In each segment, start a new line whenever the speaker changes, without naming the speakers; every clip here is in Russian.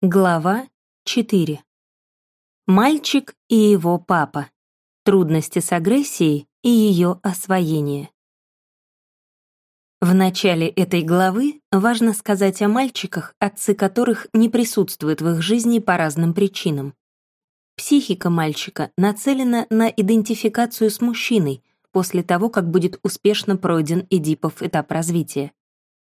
Глава 4. Мальчик и его папа. Трудности с агрессией и ее освоение. В начале этой главы важно сказать о мальчиках, отцы которых не присутствуют в их жизни по разным причинам. Психика мальчика нацелена на идентификацию с мужчиной после того, как будет успешно пройден Эдипов этап развития.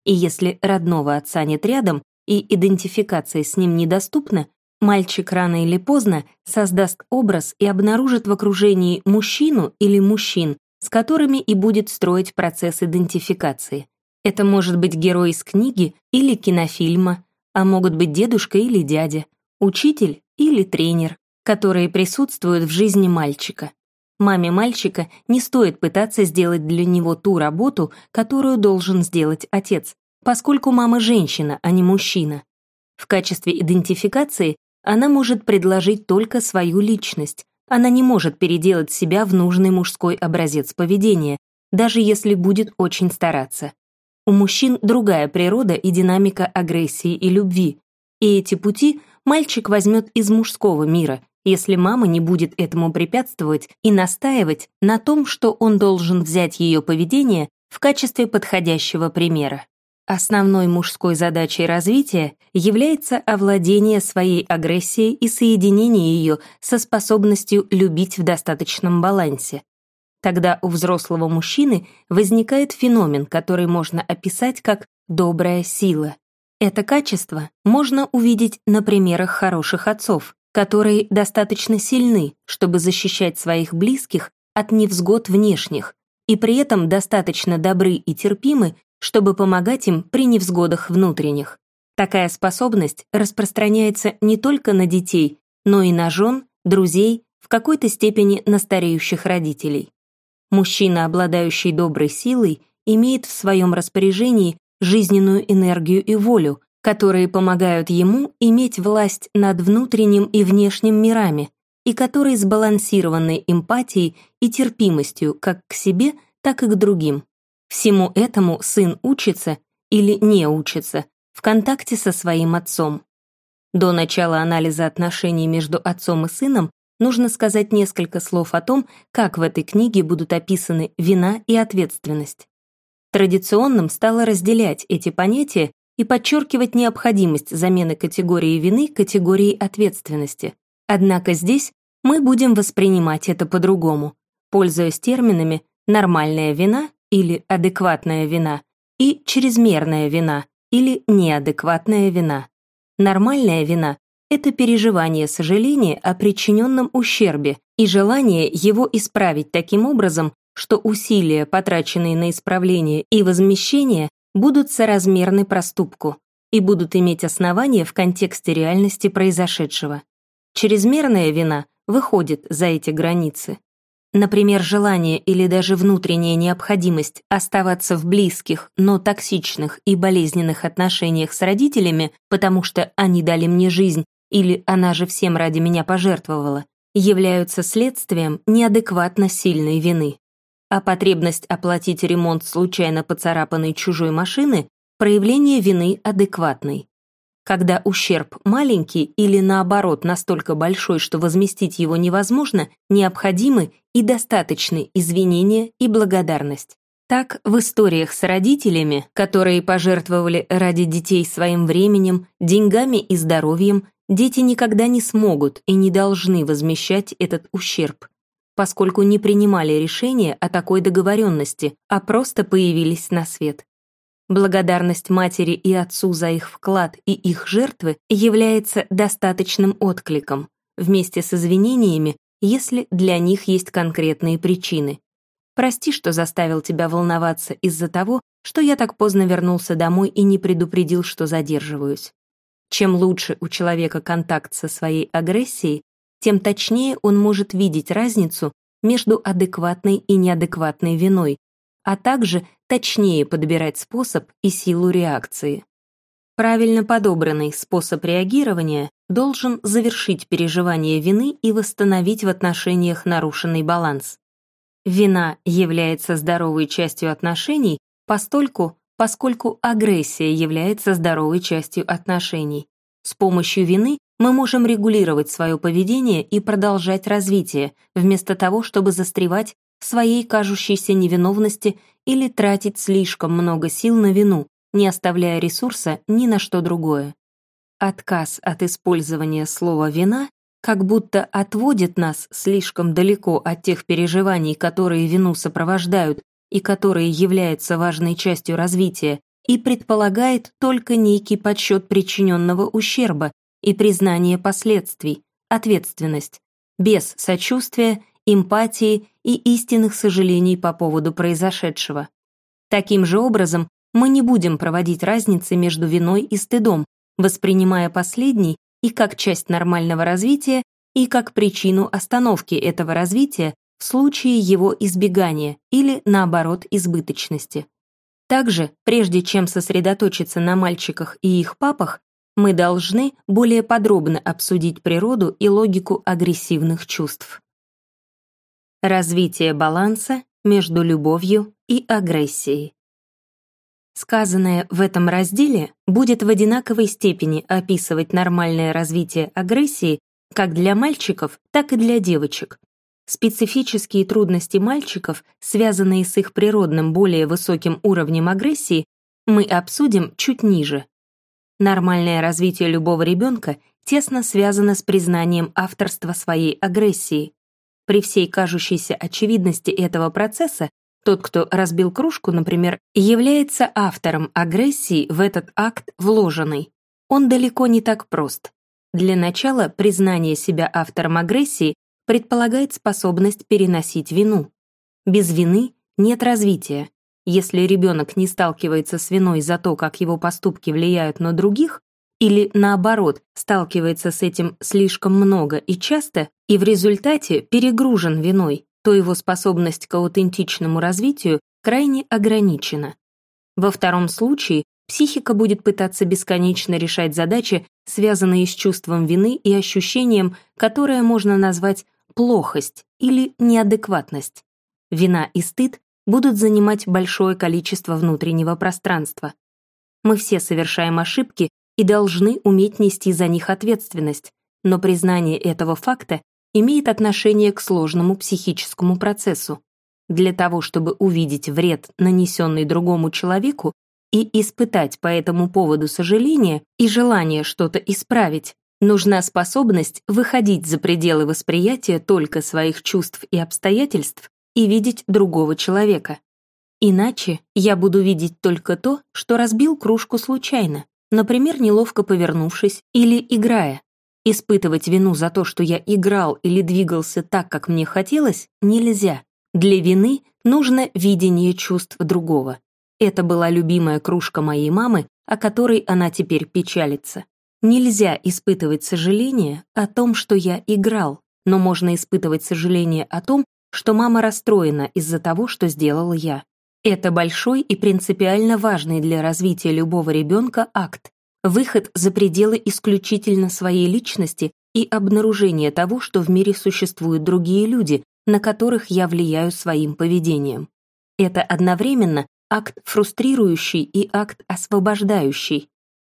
И если родного отца нет рядом, и идентификация с ним недоступна, мальчик рано или поздно создаст образ и обнаружит в окружении мужчину или мужчин, с которыми и будет строить процесс идентификации. Это может быть герой из книги или кинофильма, а могут быть дедушка или дядя, учитель или тренер, которые присутствуют в жизни мальчика. Маме мальчика не стоит пытаться сделать для него ту работу, которую должен сделать отец, поскольку мама женщина, а не мужчина. В качестве идентификации она может предложить только свою личность. Она не может переделать себя в нужный мужской образец поведения, даже если будет очень стараться. У мужчин другая природа и динамика агрессии и любви, и эти пути мальчик возьмет из мужского мира, если мама не будет этому препятствовать и настаивать на том, что он должен взять ее поведение в качестве подходящего примера. Основной мужской задачей развития является овладение своей агрессией и соединение ее со способностью любить в достаточном балансе. Тогда у взрослого мужчины возникает феномен, который можно описать как «добрая сила». Это качество можно увидеть на примерах хороших отцов, которые достаточно сильны, чтобы защищать своих близких от невзгод внешних, и при этом достаточно добры и терпимы, чтобы помогать им при невзгодах внутренних. Такая способность распространяется не только на детей, но и на жен, друзей, в какой-то степени на стареющих родителей. Мужчина, обладающий доброй силой, имеет в своем распоряжении жизненную энергию и волю, которые помогают ему иметь власть над внутренним и внешним мирами, и которые сбалансированы эмпатией и терпимостью как к себе, так и к другим. Всему этому сын учится или не учится в контакте со своим отцом. До начала анализа отношений между отцом и сыном нужно сказать несколько слов о том, как в этой книге будут описаны вина и ответственность. Традиционным стало разделять эти понятия и подчеркивать необходимость замены категории вины категорией ответственности. Однако здесь мы будем воспринимать это по-другому, пользуясь терминами «нормальная вина» или адекватная вина, и чрезмерная вина или неадекватная вина. Нормальная вина — это переживание сожаления о причиненном ущербе и желание его исправить таким образом, что усилия, потраченные на исправление и возмещение, будут соразмерны проступку и будут иметь основание в контексте реальности произошедшего. Чрезмерная вина выходит за эти границы. Например, желание или даже внутренняя необходимость оставаться в близких, но токсичных и болезненных отношениях с родителями, потому что они дали мне жизнь или она же всем ради меня пожертвовала, являются следствием неадекватно сильной вины. А потребность оплатить ремонт случайно поцарапанной чужой машины – проявление вины адекватной когда ущерб маленький или наоборот настолько большой, что возместить его невозможно, необходимы и достаточны извинения и благодарность. Так, в историях с родителями, которые пожертвовали ради детей своим временем, деньгами и здоровьем, дети никогда не смогут и не должны возмещать этот ущерб, поскольку не принимали решения о такой договоренности, а просто появились на свет. Благодарность матери и отцу за их вклад и их жертвы является достаточным откликом, вместе с извинениями, если для них есть конкретные причины. Прости, что заставил тебя волноваться из-за того, что я так поздно вернулся домой и не предупредил, что задерживаюсь. Чем лучше у человека контакт со своей агрессией, тем точнее он может видеть разницу между адекватной и неадекватной виной, а также точнее подбирать способ и силу реакции. Правильно подобранный способ реагирования должен завершить переживание вины и восстановить в отношениях нарушенный баланс. Вина является здоровой частью отношений постольку, поскольку агрессия является здоровой частью отношений. С помощью вины мы можем регулировать свое поведение и продолжать развитие, вместо того, чтобы застревать своей кажущейся невиновности или тратить слишком много сил на вину, не оставляя ресурса ни на что другое. Отказ от использования слова «вина» как будто отводит нас слишком далеко от тех переживаний, которые вину сопровождают и которые являются важной частью развития, и предполагает только некий подсчет причиненного ущерба и признание последствий, ответственность, без сочувствия, эмпатии и истинных сожалений по поводу произошедшего. Таким же образом, мы не будем проводить разницы между виной и стыдом, воспринимая последний и как часть нормального развития, и как причину остановки этого развития в случае его избегания или, наоборот, избыточности. Также, прежде чем сосредоточиться на мальчиках и их папах, мы должны более подробно обсудить природу и логику агрессивных чувств. Развитие баланса между любовью и агрессией. Сказанное в этом разделе будет в одинаковой степени описывать нормальное развитие агрессии как для мальчиков, так и для девочек. Специфические трудности мальчиков, связанные с их природным более высоким уровнем агрессии, мы обсудим чуть ниже. Нормальное развитие любого ребенка тесно связано с признанием авторства своей агрессии. При всей кажущейся очевидности этого процесса тот, кто разбил кружку, например, является автором агрессии в этот акт вложенной. Он далеко не так прост. Для начала признание себя автором агрессии предполагает способность переносить вину. Без вины нет развития. Если ребенок не сталкивается с виной за то, как его поступки влияют на других, или, наоборот, сталкивается с этим слишком много и часто, и в результате перегружен виной, то его способность к аутентичному развитию крайне ограничена. Во втором случае психика будет пытаться бесконечно решать задачи, связанные с чувством вины и ощущением, которое можно назвать плохость или неадекватность. Вина и стыд будут занимать большое количество внутреннего пространства. Мы все совершаем ошибки и должны уметь нести за них ответственность, но признание этого факта имеет отношение к сложному психическому процессу. Для того, чтобы увидеть вред, нанесенный другому человеку, и испытать по этому поводу сожаление и желание что-то исправить, нужна способность выходить за пределы восприятия только своих чувств и обстоятельств и видеть другого человека. Иначе я буду видеть только то, что разбил кружку случайно, например, неловко повернувшись или играя. Испытывать вину за то, что я играл или двигался так, как мне хотелось, нельзя. Для вины нужно видение чувств другого. Это была любимая кружка моей мамы, о которой она теперь печалится. Нельзя испытывать сожаление о том, что я играл, но можно испытывать сожаление о том, что мама расстроена из-за того, что сделал я. Это большой и принципиально важный для развития любого ребенка акт, выход за пределы исключительно своей личности и обнаружение того, что в мире существуют другие люди, на которых я влияю своим поведением. Это одновременно акт фрустрирующий и акт освобождающий.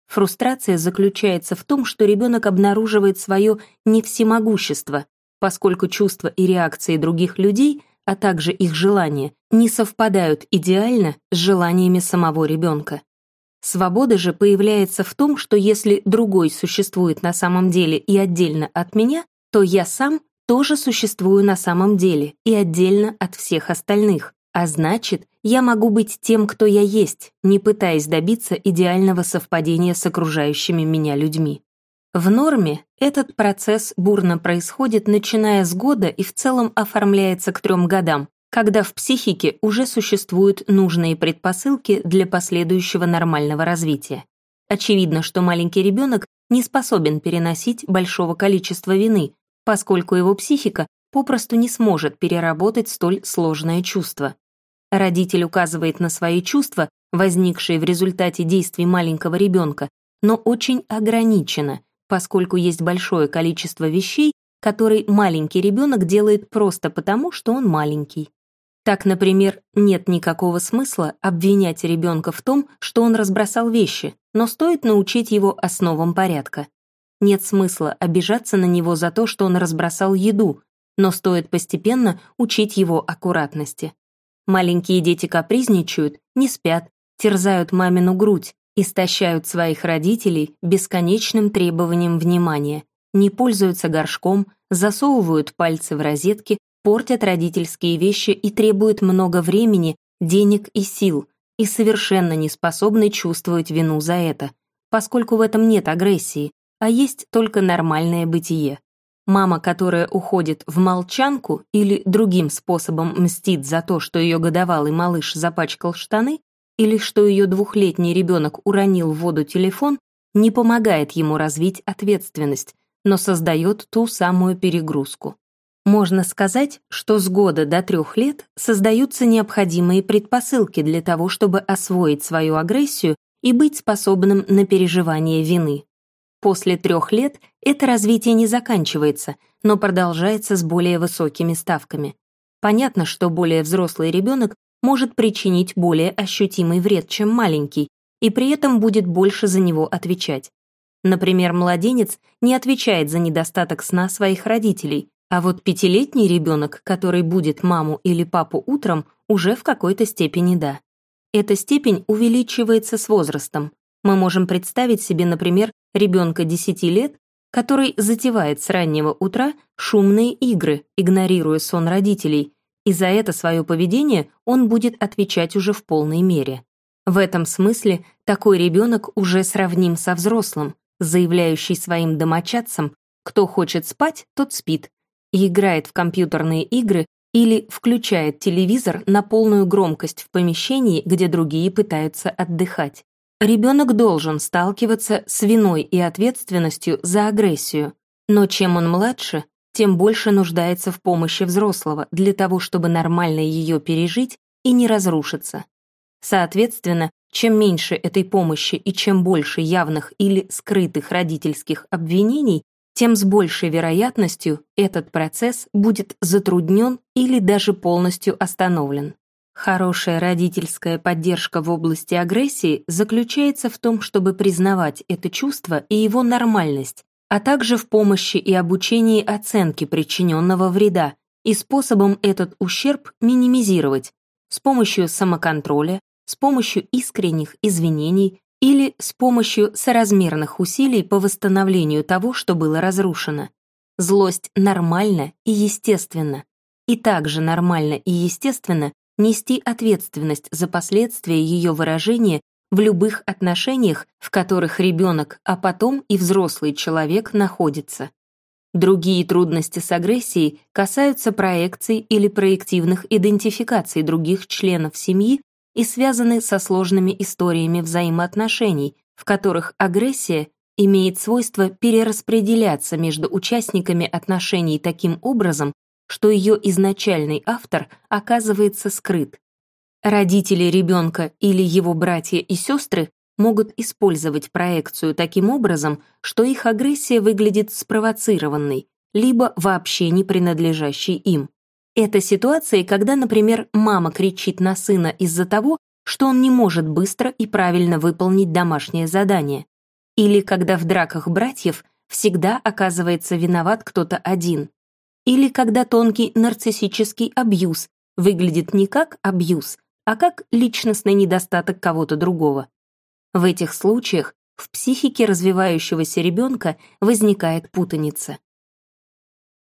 Фрустрация заключается в том, что ребенок обнаруживает свое невсемогущество, поскольку чувства и реакции других людей, а также их желания, не совпадают идеально с желаниями самого ребенка. Свобода же появляется в том, что если другой существует на самом деле и отдельно от меня, то я сам тоже существую на самом деле и отдельно от всех остальных. А значит, я могу быть тем, кто я есть, не пытаясь добиться идеального совпадения с окружающими меня людьми. В норме этот процесс бурно происходит, начиная с года и в целом оформляется к трем годам, когда в психике уже существуют нужные предпосылки для последующего нормального развития. Очевидно, что маленький ребенок не способен переносить большого количества вины, поскольку его психика попросту не сможет переработать столь сложное чувство. Родитель указывает на свои чувства, возникшие в результате действий маленького ребенка, но очень ограниченно, поскольку есть большое количество вещей, которые маленький ребенок делает просто потому, что он маленький. Так, например, нет никакого смысла обвинять ребенка в том, что он разбросал вещи, но стоит научить его основам порядка. Нет смысла обижаться на него за то, что он разбросал еду, но стоит постепенно учить его аккуратности. Маленькие дети капризничают, не спят, терзают мамину грудь, истощают своих родителей бесконечным требованием внимания, не пользуются горшком, засовывают пальцы в розетки, портят родительские вещи и требуют много времени, денег и сил, и совершенно не способны чувствовать вину за это, поскольку в этом нет агрессии, а есть только нормальное бытие. Мама, которая уходит в молчанку или другим способом мстит за то, что ее годовалый малыш запачкал штаны, или что ее двухлетний ребенок уронил в воду телефон, не помогает ему развить ответственность, но создает ту самую перегрузку. Можно сказать, что с года до трех лет создаются необходимые предпосылки для того, чтобы освоить свою агрессию и быть способным на переживание вины. После трех лет это развитие не заканчивается, но продолжается с более высокими ставками. Понятно, что более взрослый ребенок может причинить более ощутимый вред, чем маленький, и при этом будет больше за него отвечать. Например, младенец не отвечает за недостаток сна своих родителей, а вот пятилетний ребенок, который будет маму или папу утром, уже в какой-то степени да. Эта степень увеличивается с возрастом. Мы можем представить себе, например, ребенка 10 лет, который затевает с раннего утра шумные игры, игнорируя сон родителей, и за это свое поведение он будет отвечать уже в полной мере. В этом смысле такой ребенок уже сравним со взрослым, заявляющий своим домочадцам, кто хочет спать, тот спит, и играет в компьютерные игры или включает телевизор на полную громкость в помещении, где другие пытаются отдыхать. Ребенок должен сталкиваться с виной и ответственностью за агрессию, но чем он младше, тем больше нуждается в помощи взрослого для того, чтобы нормально ее пережить и не разрушиться. Соответственно, чем меньше этой помощи и чем больше явных или скрытых родительских обвинений, тем с большей вероятностью этот процесс будет затруднен или даже полностью остановлен. Хорошая родительская поддержка в области агрессии заключается в том, чтобы признавать это чувство и его нормальность, а также в помощи и обучении оценки причиненного вреда и способом этот ущерб минимизировать с помощью самоконтроля, с помощью искренних извинений, или с помощью соразмерных усилий по восстановлению того, что было разрушено. Злость нормально и естественно. И также нормально и естественно нести ответственность за последствия ее выражения в любых отношениях, в которых ребенок, а потом и взрослый человек находится. Другие трудности с агрессией касаются проекций или проективных идентификаций других членов семьи и связаны со сложными историями взаимоотношений, в которых агрессия имеет свойство перераспределяться между участниками отношений таким образом, что ее изначальный автор оказывается скрыт. Родители ребенка или его братья и сестры могут использовать проекцию таким образом, что их агрессия выглядит спровоцированной, либо вообще не принадлежащей им. Это ситуации, когда, например, мама кричит на сына из-за того, что он не может быстро и правильно выполнить домашнее задание. Или когда в драках братьев всегда оказывается виноват кто-то один. Или когда тонкий нарциссический абьюз выглядит не как абьюз, а как личностный недостаток кого-то другого. В этих случаях в психике развивающегося ребенка возникает путаница.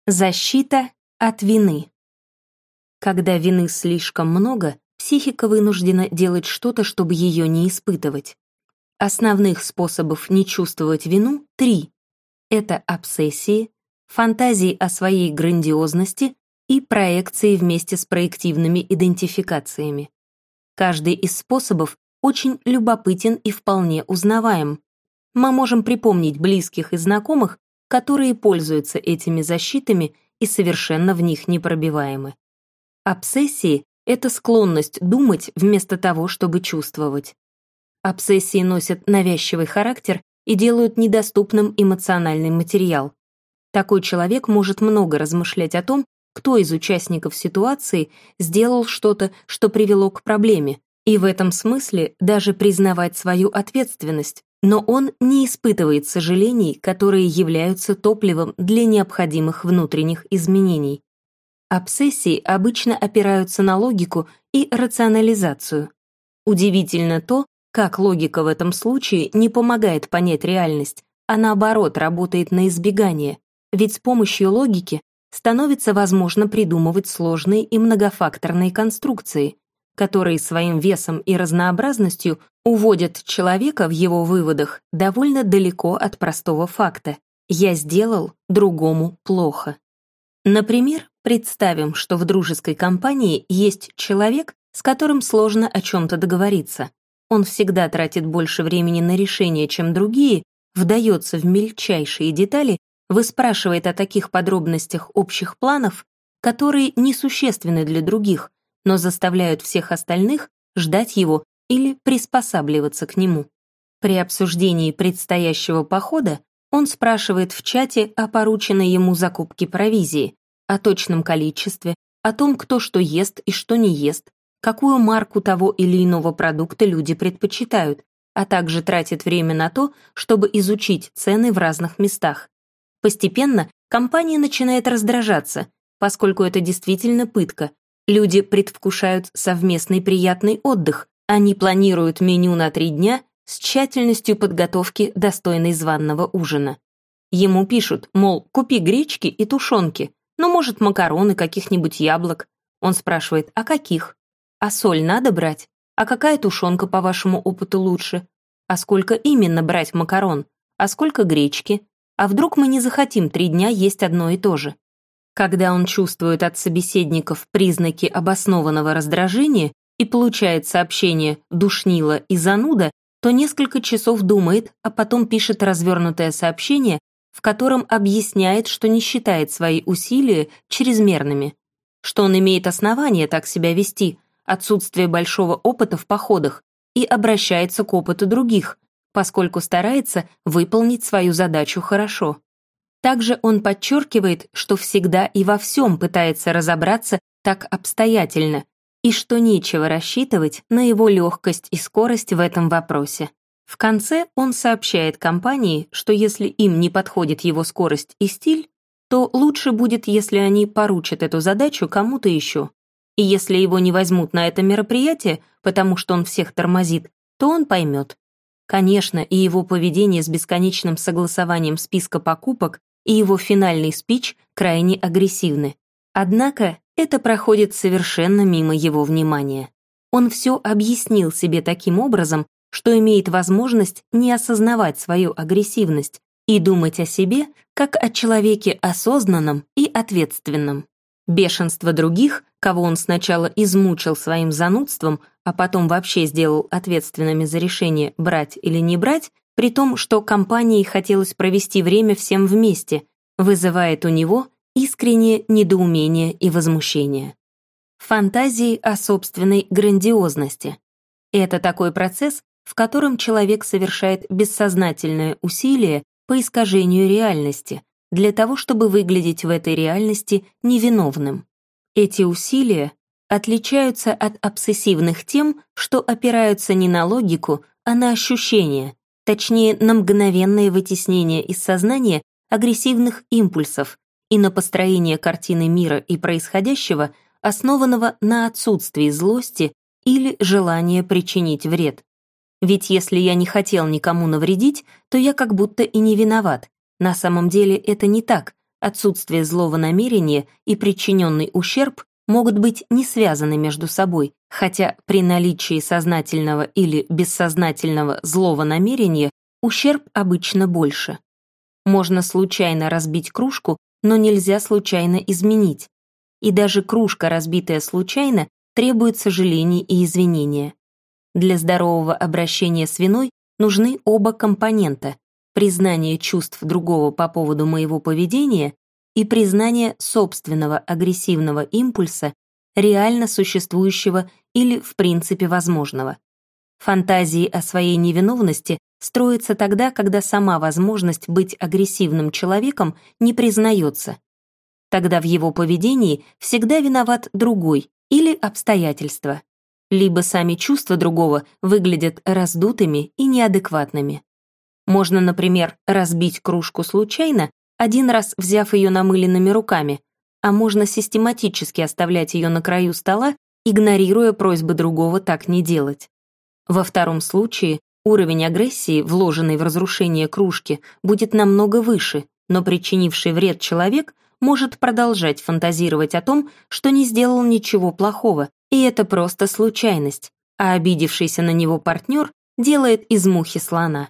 Защита от вины. Когда вины слишком много, психика вынуждена делать что-то, чтобы ее не испытывать. Основных способов не чувствовать вину — три. Это обсессии, фантазии о своей грандиозности и проекции вместе с проективными идентификациями. Каждый из способов очень любопытен и вполне узнаваем. Мы можем припомнить близких и знакомых, которые пользуются этими защитами и совершенно в них непробиваемы. Обсессии — это склонность думать вместо того, чтобы чувствовать. Обсессии носят навязчивый характер и делают недоступным эмоциональный материал. Такой человек может много размышлять о том, кто из участников ситуации сделал что-то, что привело к проблеме, и в этом смысле даже признавать свою ответственность, но он не испытывает сожалений, которые являются топливом для необходимых внутренних изменений. Обсессии обычно опираются на логику и рационализацию. Удивительно то, как логика в этом случае не помогает понять реальность, а наоборот работает на избегание, ведь с помощью логики становится возможно придумывать сложные и многофакторные конструкции, которые своим весом и разнообразностью уводят человека в его выводах довольно далеко от простого факта «я сделал другому плохо». Например, представим, что в дружеской компании есть человек, с которым сложно о чем-то договориться. Он всегда тратит больше времени на решение, чем другие, вдается в мельчайшие детали, выспрашивает о таких подробностях общих планов, которые несущественны для других, но заставляют всех остальных ждать его или приспосабливаться к нему. При обсуждении предстоящего похода он спрашивает в чате о порученной ему закупке провизии, о точном количестве, о том, кто что ест и что не ест, какую марку того или иного продукта люди предпочитают, а также тратит время на то, чтобы изучить цены в разных местах. Постепенно компания начинает раздражаться, поскольку это действительно пытка, Люди предвкушают совместный приятный отдых. Они планируют меню на три дня с тщательностью подготовки достойной званного ужина. Ему пишут, мол, купи гречки и тушенки, но, может, макароны, каких-нибудь яблок. Он спрашивает, а каких? А соль надо брать? А какая тушенка, по вашему опыту, лучше? А сколько именно брать макарон? А сколько гречки? А вдруг мы не захотим три дня есть одно и то же? Когда он чувствует от собеседников признаки обоснованного раздражения и получает сообщение «душнило» и «зануда», то несколько часов думает, а потом пишет развернутое сообщение, в котором объясняет, что не считает свои усилия чрезмерными, что он имеет основания так себя вести, отсутствие большого опыта в походах, и обращается к опыту других, поскольку старается выполнить свою задачу хорошо. Также он подчеркивает, что всегда и во всем пытается разобраться так обстоятельно, и что нечего рассчитывать на его легкость и скорость в этом вопросе. В конце он сообщает компании, что если им не подходит его скорость и стиль, то лучше будет, если они поручат эту задачу кому-то еще. И если его не возьмут на это мероприятие, потому что он всех тормозит, то он поймет. Конечно, и его поведение с бесконечным согласованием списка покупок и его финальный спич крайне агрессивны. Однако это проходит совершенно мимо его внимания. Он все объяснил себе таким образом, что имеет возможность не осознавать свою агрессивность и думать о себе как о человеке осознанном и ответственном. Бешенство других, кого он сначала измучил своим занудством, а потом вообще сделал ответственными за решение брать или не брать, при том, что компании хотелось провести время всем вместе, вызывает у него искреннее недоумение и возмущение. Фантазии о собственной грандиозности. Это такой процесс, в котором человек совершает бессознательное усилие по искажению реальности, для того, чтобы выглядеть в этой реальности невиновным. Эти усилия отличаются от обсессивных тем, что опираются не на логику, а на ощущения, точнее, на мгновенное вытеснение из сознания агрессивных импульсов и на построение картины мира и происходящего, основанного на отсутствии злости или желания причинить вред. Ведь если я не хотел никому навредить, то я как будто и не виноват. На самом деле это не так. Отсутствие злого намерения и причиненный ущерб могут быть не связаны между собой, хотя при наличии сознательного или бессознательного злого намерения ущерб обычно больше. Можно случайно разбить кружку, но нельзя случайно изменить. И даже кружка, разбитая случайно, требует сожалений и извинения. Для здорового обращения с виной нужны оба компонента — признание чувств другого по поводу моего поведения и признание собственного агрессивного импульса, реально существующего или в принципе возможного. Фантазии о своей невиновности строятся тогда, когда сама возможность быть агрессивным человеком не признается. Тогда в его поведении всегда виноват другой или обстоятельства. Либо сами чувства другого выглядят раздутыми и неадекватными. Можно, например, разбить кружку случайно, один раз взяв ее намыленными руками, а можно систематически оставлять ее на краю стола, игнорируя просьбы другого так не делать. Во втором случае уровень агрессии, вложенный в разрушение кружки, будет намного выше, но причинивший вред человек может продолжать фантазировать о том, что не сделал ничего плохого, и это просто случайность, а обидевшийся на него партнер делает из мухи слона.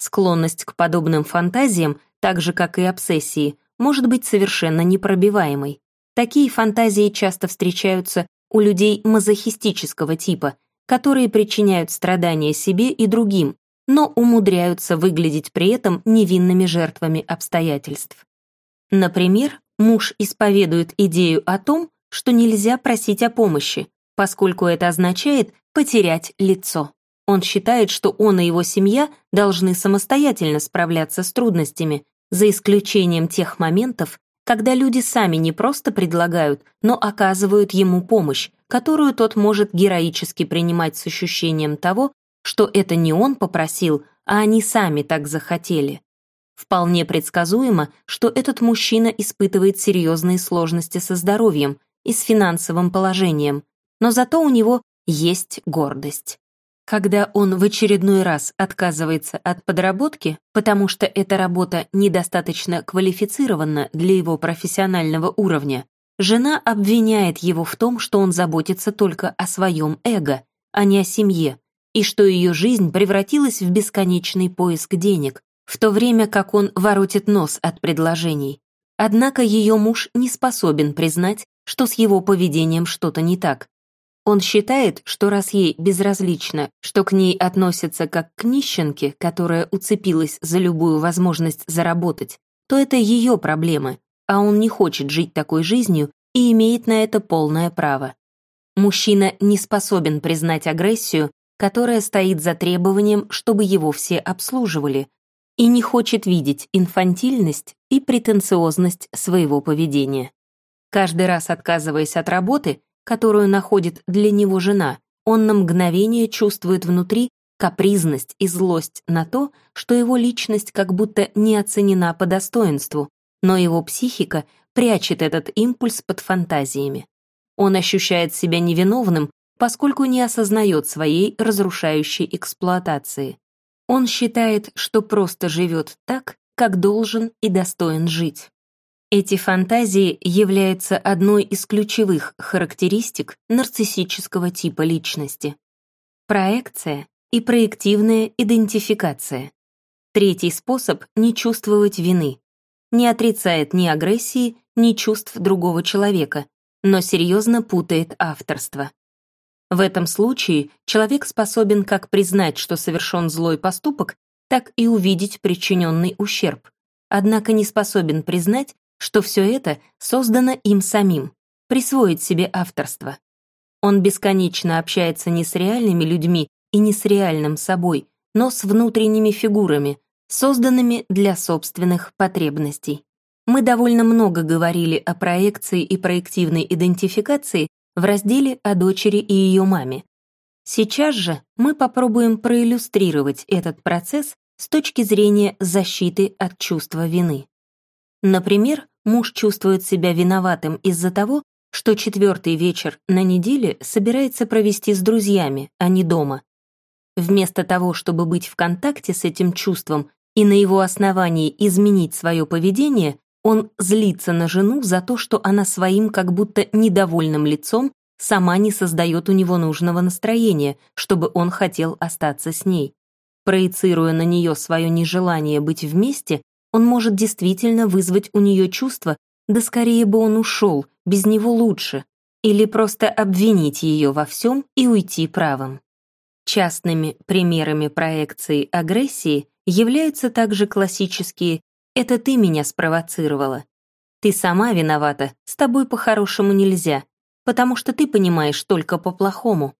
Склонность к подобным фантазиям, так же как и обсессии, может быть совершенно непробиваемой. Такие фантазии часто встречаются у людей мазохистического типа, которые причиняют страдания себе и другим, но умудряются выглядеть при этом невинными жертвами обстоятельств. Например, муж исповедует идею о том, что нельзя просить о помощи, поскольку это означает потерять лицо. Он считает, что он и его семья должны самостоятельно справляться с трудностями, за исключением тех моментов, когда люди сами не просто предлагают, но оказывают ему помощь, которую тот может героически принимать с ощущением того, что это не он попросил, а они сами так захотели. Вполне предсказуемо, что этот мужчина испытывает серьезные сложности со здоровьем и с финансовым положением, но зато у него есть гордость. Когда он в очередной раз отказывается от подработки, потому что эта работа недостаточно квалифицирована для его профессионального уровня, жена обвиняет его в том, что он заботится только о своем эго, а не о семье, и что ее жизнь превратилась в бесконечный поиск денег, в то время как он воротит нос от предложений. Однако ее муж не способен признать, что с его поведением что-то не так, он считает, что раз ей безразлично, что к ней относятся как к нищенке, которая уцепилась за любую возможность заработать, то это ее проблемы, а он не хочет жить такой жизнью и имеет на это полное право. Мужчина не способен признать агрессию, которая стоит за требованием, чтобы его все обслуживали, и не хочет видеть инфантильность и претенциозность своего поведения. Каждый раз отказываясь от работы, которую находит для него жена, он на мгновение чувствует внутри капризность и злость на то, что его личность как будто не оценена по достоинству, но его психика прячет этот импульс под фантазиями. Он ощущает себя невиновным, поскольку не осознает своей разрушающей эксплуатации. Он считает, что просто живет так, как должен и достоин жить. Эти фантазии являются одной из ключевых характеристик нарциссического типа личности. Проекция и проективная идентификация. Третий способ — не чувствовать вины. Не отрицает ни агрессии, ни чувств другого человека, но серьезно путает авторство. В этом случае человек способен как признать, что совершен злой поступок, так и увидеть причиненный ущерб, однако не способен признать, что все это создано им самим, присвоить себе авторство. Он бесконечно общается не с реальными людьми и не с реальным собой, но с внутренними фигурами, созданными для собственных потребностей. Мы довольно много говорили о проекции и проективной идентификации в разделе о дочери и ее маме. Сейчас же мы попробуем проиллюстрировать этот процесс с точки зрения защиты от чувства вины. Например, муж чувствует себя виноватым из-за того, что четвертый вечер на неделе собирается провести с друзьями, а не дома. Вместо того, чтобы быть в контакте с этим чувством и на его основании изменить свое поведение, он злится на жену за то, что она своим как будто недовольным лицом сама не создает у него нужного настроения, чтобы он хотел остаться с ней. Проецируя на нее свое нежелание быть вместе, он может действительно вызвать у нее чувство, да скорее бы он ушел, без него лучше, или просто обвинить ее во всем и уйти правым. Частными примерами проекции агрессии являются также классические «это ты меня спровоцировала», «ты сама виновата, с тобой по-хорошему нельзя», потому что ты понимаешь только по-плохому,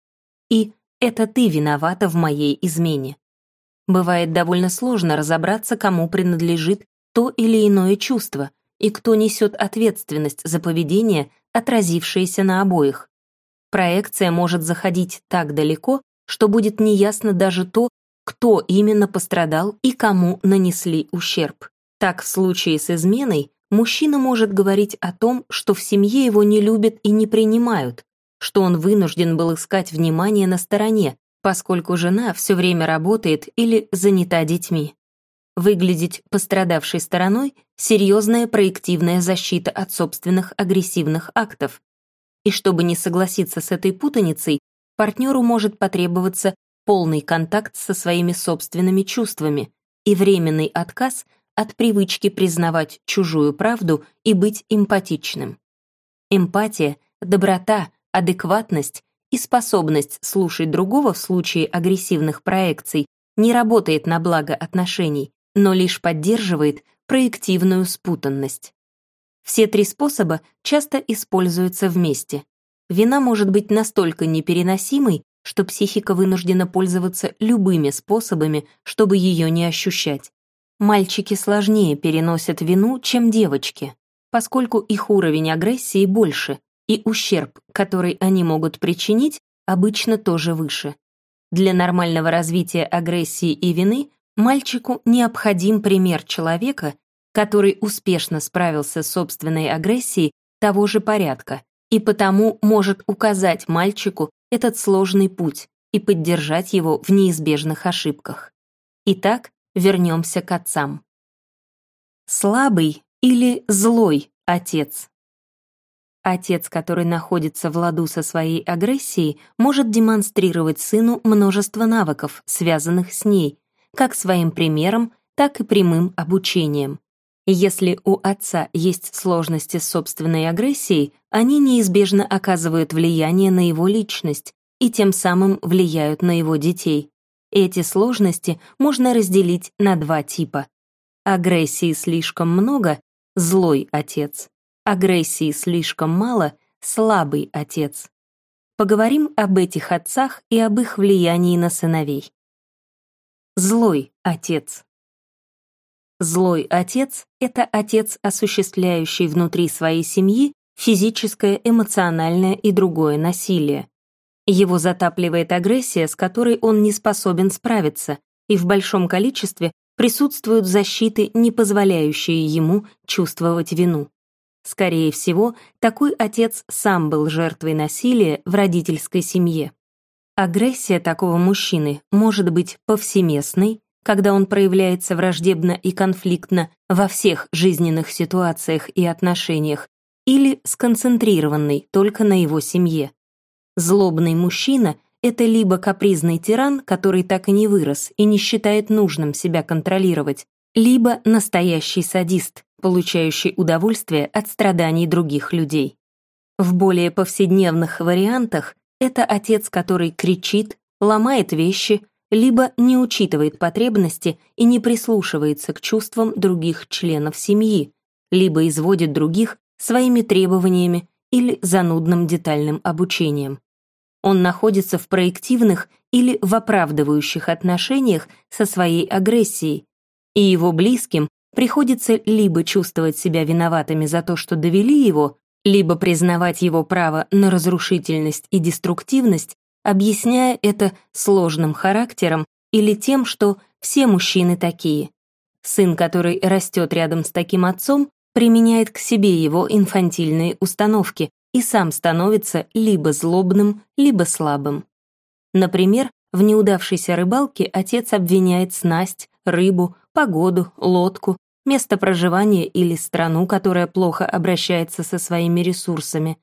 и «это ты виновата в моей измене». Бывает довольно сложно разобраться, кому принадлежит то или иное чувство и кто несет ответственность за поведение, отразившееся на обоих. Проекция может заходить так далеко, что будет неясно даже то, кто именно пострадал и кому нанесли ущерб. Так, в случае с изменой, мужчина может говорить о том, что в семье его не любят и не принимают, что он вынужден был искать внимание на стороне, поскольку жена все время работает или занята детьми. Выглядеть пострадавшей стороной — серьезная проективная защита от собственных агрессивных актов. И чтобы не согласиться с этой путаницей, партнеру может потребоваться полный контакт со своими собственными чувствами и временный отказ от привычки признавать чужую правду и быть эмпатичным. Эмпатия, доброта, адекватность и способность слушать другого в случае агрессивных проекций не работает на благо отношений, но лишь поддерживает проективную спутанность. Все три способа часто используются вместе. Вина может быть настолько непереносимой, что психика вынуждена пользоваться любыми способами, чтобы ее не ощущать. Мальчики сложнее переносят вину, чем девочки, поскольку их уровень агрессии больше, и ущерб, который они могут причинить, обычно тоже выше. Для нормального развития агрессии и вины мальчику необходим пример человека, который успешно справился с собственной агрессией того же порядка и потому может указать мальчику этот сложный путь и поддержать его в неизбежных ошибках. Итак, вернемся к отцам. Слабый или злой отец. Отец, который находится в ладу со своей агрессией, может демонстрировать сыну множество навыков, связанных с ней, как своим примером, так и прямым обучением. Если у отца есть сложности с собственной агрессией, они неизбежно оказывают влияние на его личность и тем самым влияют на его детей. Эти сложности можно разделить на два типа. Агрессии слишком много — злой отец. Агрессии слишком мало — слабый отец. Поговорим об этих отцах и об их влиянии на сыновей. Злой отец. Злой отец — это отец, осуществляющий внутри своей семьи физическое, эмоциональное и другое насилие. Его затапливает агрессия, с которой он не способен справиться, и в большом количестве присутствуют защиты, не позволяющие ему чувствовать вину. Скорее всего, такой отец сам был жертвой насилия в родительской семье. Агрессия такого мужчины может быть повсеместной, когда он проявляется враждебно и конфликтно во всех жизненных ситуациях и отношениях, или сконцентрированной только на его семье. Злобный мужчина — это либо капризный тиран, который так и не вырос и не считает нужным себя контролировать, либо настоящий садист, получающий удовольствие от страданий других людей. В более повседневных вариантах это отец, который кричит, ломает вещи, либо не учитывает потребности и не прислушивается к чувствам других членов семьи, либо изводит других своими требованиями или занудным детальным обучением. Он находится в проективных или в оправдывающих отношениях со своей агрессией, и его близким приходится либо чувствовать себя виноватыми за то, что довели его, либо признавать его право на разрушительность и деструктивность, объясняя это сложным характером или тем, что все мужчины такие. Сын, который растет рядом с таким отцом, применяет к себе его инфантильные установки и сам становится либо злобным, либо слабым. Например, в неудавшейся рыбалке отец обвиняет снасть, рыбу, погоду, лодку, место проживания или страну, которая плохо обращается со своими ресурсами.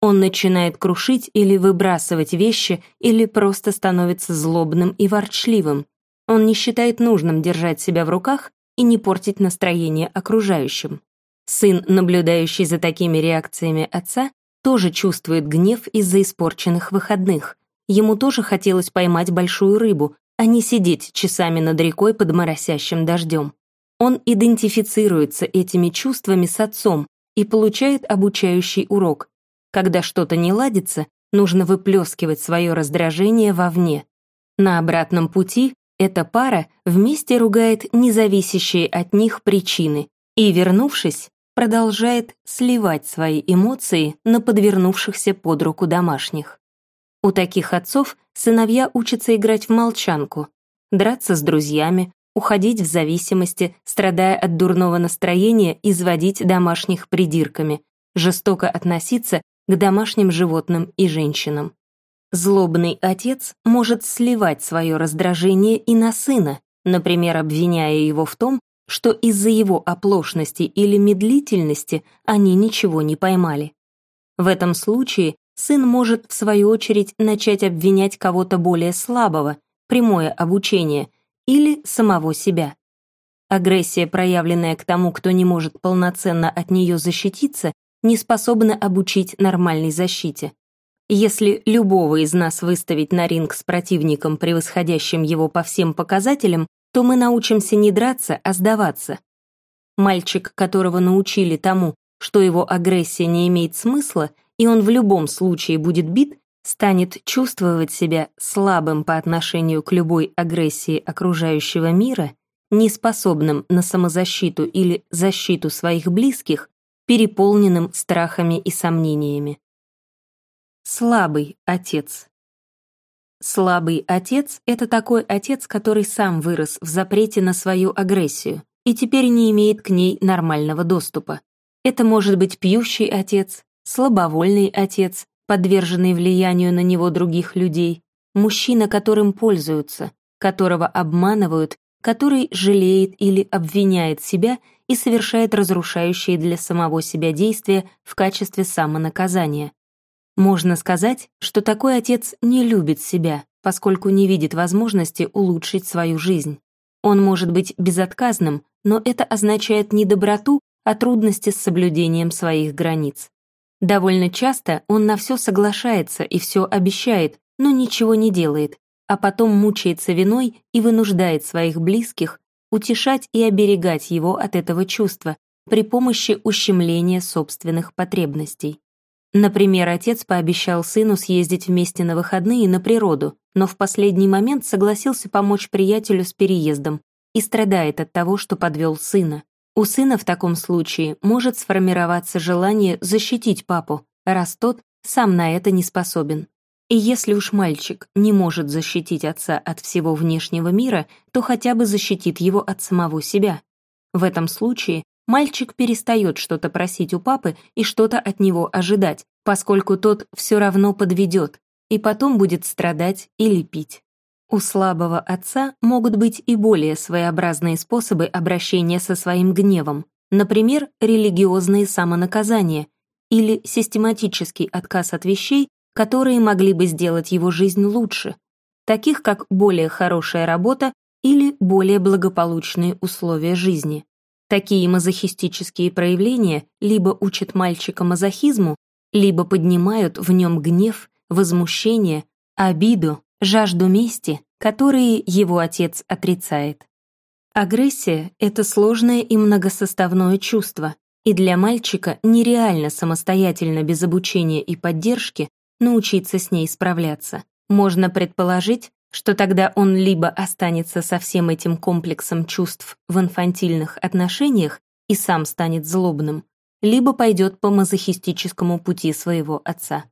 Он начинает крушить или выбрасывать вещи или просто становится злобным и ворчливым. Он не считает нужным держать себя в руках и не портить настроение окружающим. Сын, наблюдающий за такими реакциями отца, тоже чувствует гнев из-за испорченных выходных. Ему тоже хотелось поймать большую рыбу, а не сидеть часами над рекой под моросящим дождем. Он идентифицируется этими чувствами с отцом и получает обучающий урок. Когда что-то не ладится, нужно выплескивать свое раздражение вовне. На обратном пути эта пара вместе ругает независящие от них причины и, вернувшись, продолжает сливать свои эмоции на подвернувшихся под руку домашних. У таких отцов сыновья учатся играть в молчанку. драться с друзьями, уходить в зависимости, страдая от дурного настроения, изводить домашних придирками, жестоко относиться к домашним животным и женщинам. Злобный отец может сливать свое раздражение и на сына, например, обвиняя его в том, что из-за его оплошности или медлительности они ничего не поймали. В этом случае сын может, в свою очередь, начать обвинять кого-то более слабого, прямое обучение, или самого себя. Агрессия, проявленная к тому, кто не может полноценно от нее защититься, не способна обучить нормальной защите. Если любого из нас выставить на ринг с противником, превосходящим его по всем показателям, то мы научимся не драться, а сдаваться. Мальчик, которого научили тому, что его агрессия не имеет смысла, и он в любом случае будет бит, станет чувствовать себя слабым по отношению к любой агрессии окружающего мира, неспособным на самозащиту или защиту своих близких, переполненным страхами и сомнениями. Слабый отец. Слабый отец — это такой отец, который сам вырос в запрете на свою агрессию и теперь не имеет к ней нормального доступа. Это может быть пьющий отец, слабовольный отец, подверженный влиянию на него других людей, мужчина, которым пользуются, которого обманывают, который жалеет или обвиняет себя и совершает разрушающие для самого себя действия в качестве самонаказания. Можно сказать, что такой отец не любит себя, поскольку не видит возможности улучшить свою жизнь. Он может быть безотказным, но это означает не доброту, а трудности с соблюдением своих границ. Довольно часто он на все соглашается и все обещает, но ничего не делает, а потом мучается виной и вынуждает своих близких утешать и оберегать его от этого чувства при помощи ущемления собственных потребностей. Например, отец пообещал сыну съездить вместе на выходные на природу, но в последний момент согласился помочь приятелю с переездом и страдает от того, что подвел сына. У сына в таком случае может сформироваться желание защитить папу, раз тот сам на это не способен. И если уж мальчик не может защитить отца от всего внешнего мира, то хотя бы защитит его от самого себя. В этом случае мальчик перестает что-то просить у папы и что-то от него ожидать, поскольку тот все равно подведет, и потом будет страдать или пить. У слабого отца могут быть и более своеобразные способы обращения со своим гневом, например, религиозные самонаказания или систематический отказ от вещей, которые могли бы сделать его жизнь лучше, таких как более хорошая работа или более благополучные условия жизни. Такие мазохистические проявления либо учат мальчика мазохизму, либо поднимают в нем гнев, возмущение, обиду, жажду мести, которые его отец отрицает. Агрессия — это сложное и многосоставное чувство, и для мальчика нереально самостоятельно без обучения и поддержки научиться с ней справляться. Можно предположить, что тогда он либо останется со всем этим комплексом чувств в инфантильных отношениях и сам станет злобным, либо пойдет по мазохистическому пути своего отца.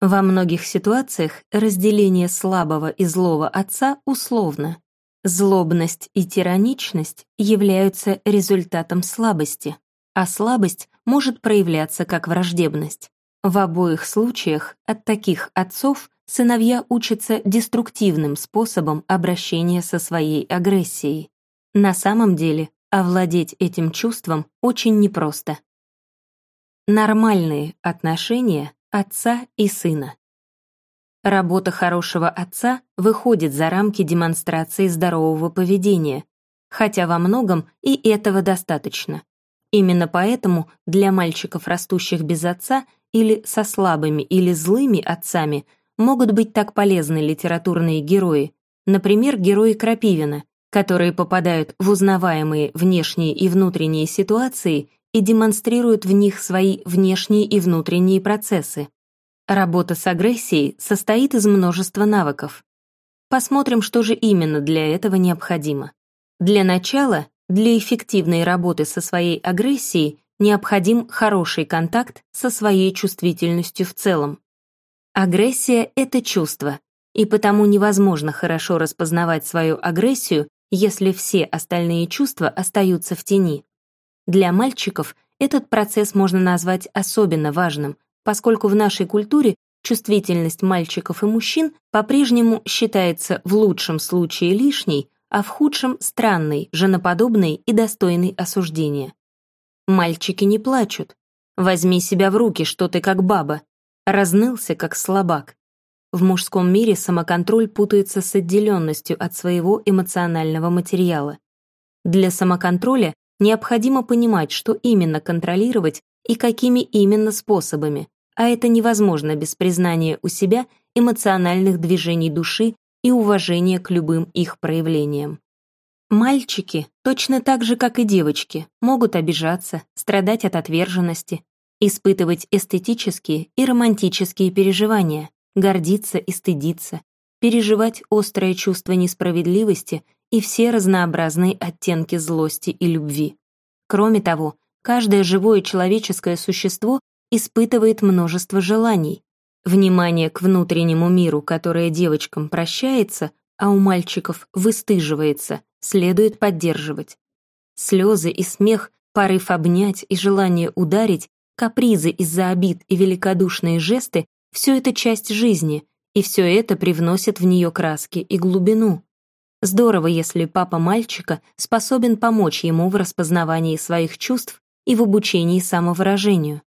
Во многих ситуациях разделение слабого и злого отца условно. Злобность и тираничность являются результатом слабости, а слабость может проявляться как враждебность. В обоих случаях от таких отцов сыновья учатся деструктивным способом обращения со своей агрессией. На самом деле, овладеть этим чувством очень непросто. Нормальные отношения отца и сына. Работа хорошего отца выходит за рамки демонстрации здорового поведения, хотя во многом и этого достаточно. Именно поэтому для мальчиков, растущих без отца или со слабыми или злыми отцами, могут быть так полезны литературные герои, например, герои Крапивина, которые попадают в узнаваемые внешние и внутренние ситуации и демонстрируют в них свои внешние и внутренние процессы. Работа с агрессией состоит из множества навыков. Посмотрим, что же именно для этого необходимо. Для начала, для эффективной работы со своей агрессией необходим хороший контакт со своей чувствительностью в целом. Агрессия — это чувство, и потому невозможно хорошо распознавать свою агрессию, если все остальные чувства остаются в тени. Для мальчиков этот процесс можно назвать особенно важным, поскольку в нашей культуре чувствительность мальчиков и мужчин по-прежнему считается в лучшем случае лишней, а в худшем — странной, женоподобной и достойной осуждения. Мальчики не плачут. Возьми себя в руки, что ты как баба. Разнылся, как слабак. В мужском мире самоконтроль путается с отделенностью от своего эмоционального материала. Для самоконтроля необходимо понимать, что именно контролировать и какими именно способами, а это невозможно без признания у себя эмоциональных движений души и уважения к любым их проявлениям. Мальчики, точно так же, как и девочки, могут обижаться, страдать от отверженности, испытывать эстетические и романтические переживания, гордиться и стыдиться, переживать острое чувство несправедливости и все разнообразные оттенки злости и любви. Кроме того, каждое живое человеческое существо испытывает множество желаний. Внимание к внутреннему миру, которое девочкам прощается, а у мальчиков выстыживается, следует поддерживать. Слезы и смех, порыв обнять и желание ударить, капризы из-за обид и великодушные жесты все это часть жизни, и все это привносит в нее краски и глубину. Здорово, если папа мальчика способен помочь ему в распознавании своих чувств и в обучении самовыражению.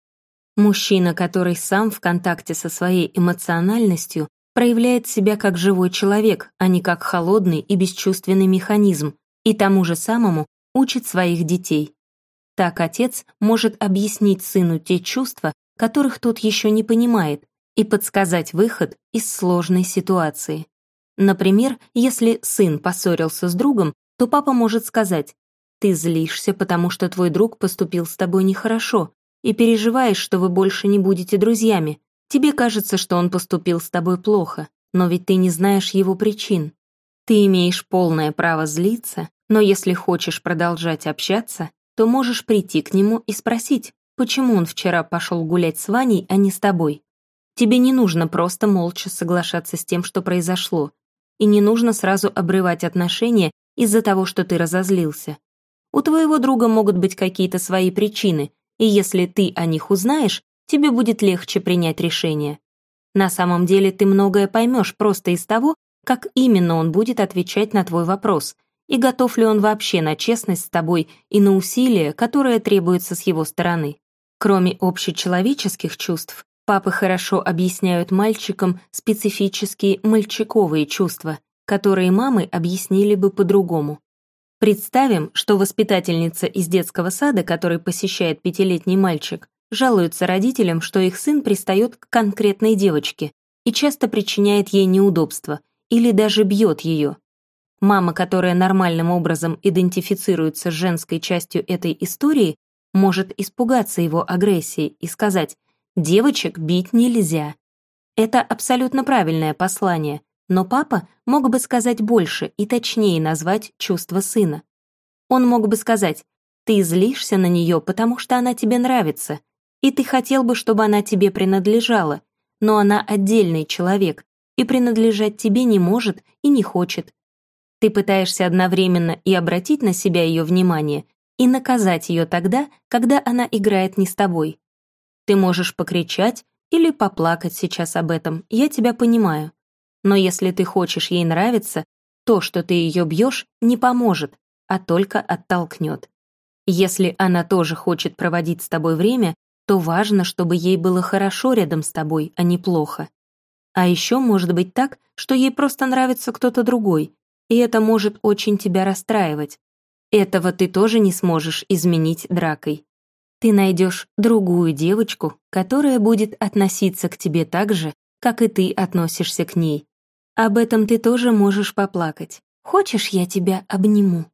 Мужчина, который сам в контакте со своей эмоциональностью, проявляет себя как живой человек, а не как холодный и бесчувственный механизм, и тому же самому учит своих детей. Так отец может объяснить сыну те чувства, которых тот еще не понимает, и подсказать выход из сложной ситуации. Например, если сын поссорился с другом, то папа может сказать «Ты злишься, потому что твой друг поступил с тобой нехорошо, и переживаешь, что вы больше не будете друзьями. Тебе кажется, что он поступил с тобой плохо, но ведь ты не знаешь его причин. Ты имеешь полное право злиться, но если хочешь продолжать общаться, то можешь прийти к нему и спросить, почему он вчера пошел гулять с Ваней, а не с тобой. Тебе не нужно просто молча соглашаться с тем, что произошло, и не нужно сразу обрывать отношения из-за того, что ты разозлился. У твоего друга могут быть какие-то свои причины, и если ты о них узнаешь, тебе будет легче принять решение. На самом деле ты многое поймешь просто из того, как именно он будет отвечать на твой вопрос, и готов ли он вообще на честность с тобой и на усилия, которые требуются с его стороны. Кроме общечеловеческих чувств, Папы хорошо объясняют мальчикам специфические мальчиковые чувства, которые мамы объяснили бы по-другому. Представим, что воспитательница из детского сада, который посещает пятилетний мальчик, жалуется родителям, что их сын пристает к конкретной девочке и часто причиняет ей неудобства или даже бьет ее. Мама, которая нормальным образом идентифицируется с женской частью этой истории, может испугаться его агрессии и сказать Девочек бить нельзя. Это абсолютно правильное послание, но папа мог бы сказать больше и точнее назвать чувство сына. Он мог бы сказать, ты злишься на нее, потому что она тебе нравится, и ты хотел бы, чтобы она тебе принадлежала, но она отдельный человек, и принадлежать тебе не может и не хочет. Ты пытаешься одновременно и обратить на себя ее внимание, и наказать ее тогда, когда она играет не с тобой. Ты можешь покричать или поплакать сейчас об этом, я тебя понимаю. Но если ты хочешь ей нравиться, то, что ты ее бьешь, не поможет, а только оттолкнет. Если она тоже хочет проводить с тобой время, то важно, чтобы ей было хорошо рядом с тобой, а не плохо. А еще может быть так, что ей просто нравится кто-то другой, и это может очень тебя расстраивать. Этого ты тоже не сможешь изменить дракой ты найдешь другую девочку, которая будет относиться к тебе так же, как и ты относишься к ней. Об этом ты тоже можешь поплакать. Хочешь, я тебя обниму?